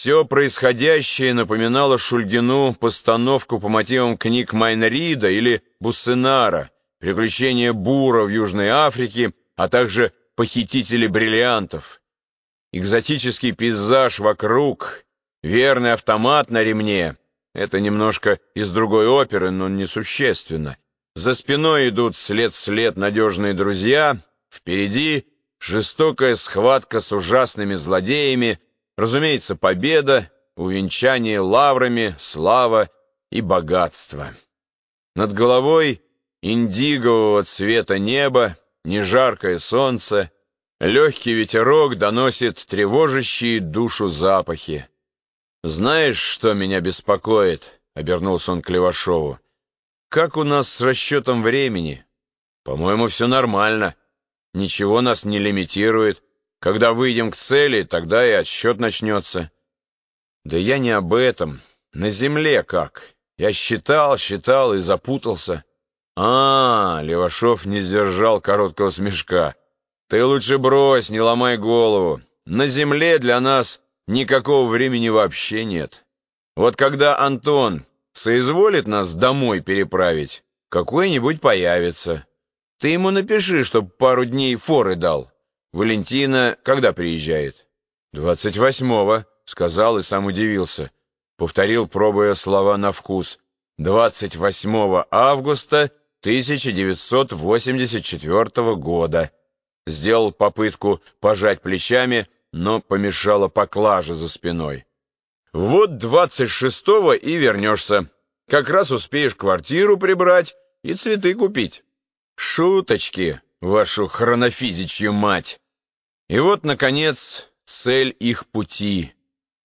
Все происходящее напоминало Шульгину постановку по мотивам книг Майнрида или Буссенара, приключения Бура в Южной Африке, а также похитители бриллиантов. Экзотический пейзаж вокруг, верный автомат на ремне — это немножко из другой оперы, но несущественно. За спиной идут след-след надежные друзья, впереди жестокая схватка с ужасными злодеями, разумеется, победа, увенчание лаврами, слава и богатство. Над головой индигового цвета небо, нежаркое солнце, легкий ветерок доносит тревожащие душу запахи. «Знаешь, что меня беспокоит?» — обернулся он к Левашову. «Как у нас с расчетом времени? По-моему, все нормально. Ничего нас не лимитирует. Когда выйдем к цели, тогда и отсчет начнется». «Да я не об этом. На земле как? Я считал, считал и запутался». «А, Левашов не сдержал короткого смешка. «Ты лучше брось, не ломай голову. На земле для нас никакого времени вообще нет. Вот когда Антон соизволит нас домой переправить, какой-нибудь появится. Ты ему напиши, чтоб пару дней форы дал. Валентина когда приезжает?» «Двадцать восьмого», — сказал и сам удивился. Повторил, пробуя слова на вкус. «Двадцать восьмого августа 1984 года. Сделал попытку пожать плечами, но помешала поклажа за спиной. Вот двадцать шестого и вернешься. Как раз успеешь квартиру прибрать и цветы купить. Шуточки, вашу хронофизичью мать. И вот, наконец, цель их пути.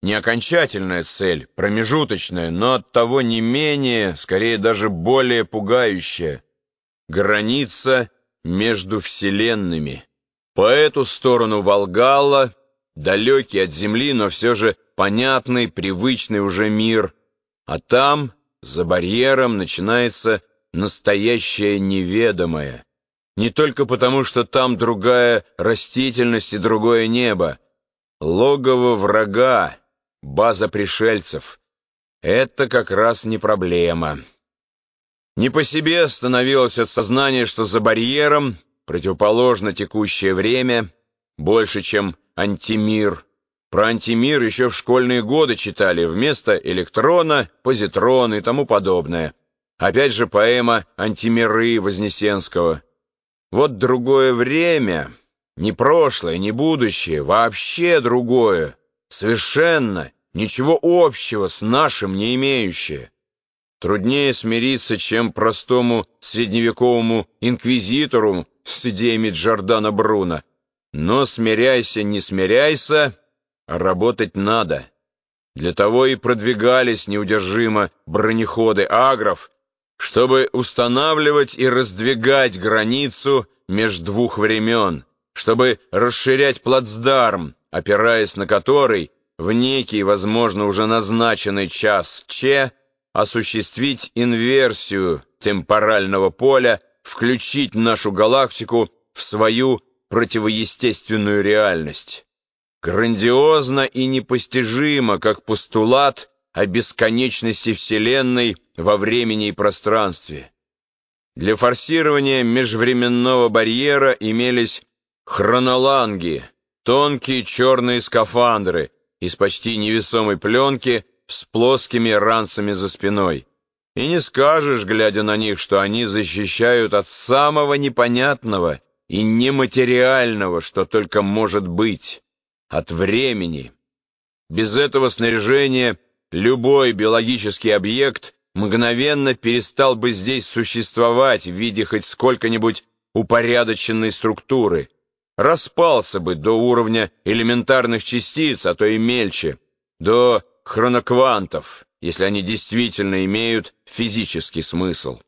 Не окончательная цель, промежуточная, но оттого не менее, скорее даже более пугающая. Граница между вселенными. По эту сторону Волгала, далекий от Земли, но все же понятный, привычный уже мир. А там, за барьером, начинается настоящее неведомое. Не только потому, что там другая растительность и другое небо. Логово врага, база пришельцев. Это как раз не проблема. Не по себе становилось от сознания, что за барьером, противоположно текущее время, больше, чем антимир. Про антимир еще в школьные годы читали вместо электрона, позитрон и тому подобное. Опять же поэма «Антимиры» Вознесенского. Вот другое время, не прошлое, не будущее, вообще другое, совершенно ничего общего с нашим не имеющее. Труднее смириться, чем простому средневековому инквизитору с идеями Джордана Бруно. Но смиряйся, не смиряйся, работать надо. Для того и продвигались неудержимо бронеходы агров, чтобы устанавливать и раздвигать границу между двух времен, чтобы расширять плацдарм, опираясь на который в некий, возможно, уже назначенный час Че осуществить инверсию темпорального поля, включить нашу галактику в свою противоестественную реальность. Грандиозно и непостижимо, как постулат о бесконечности Вселенной во времени и пространстве. Для форсирования межвременного барьера имелись хроноланги, тонкие черные скафандры из почти невесомой пленки с плоскими ранцами за спиной. И не скажешь, глядя на них, что они защищают от самого непонятного и нематериального, что только может быть, от времени. Без этого снаряжения любой биологический объект мгновенно перестал бы здесь существовать в виде хоть сколько-нибудь упорядоченной структуры, распался бы до уровня элементарных частиц, а то и мельче, до хроноквантов, если они действительно имеют физический смысл.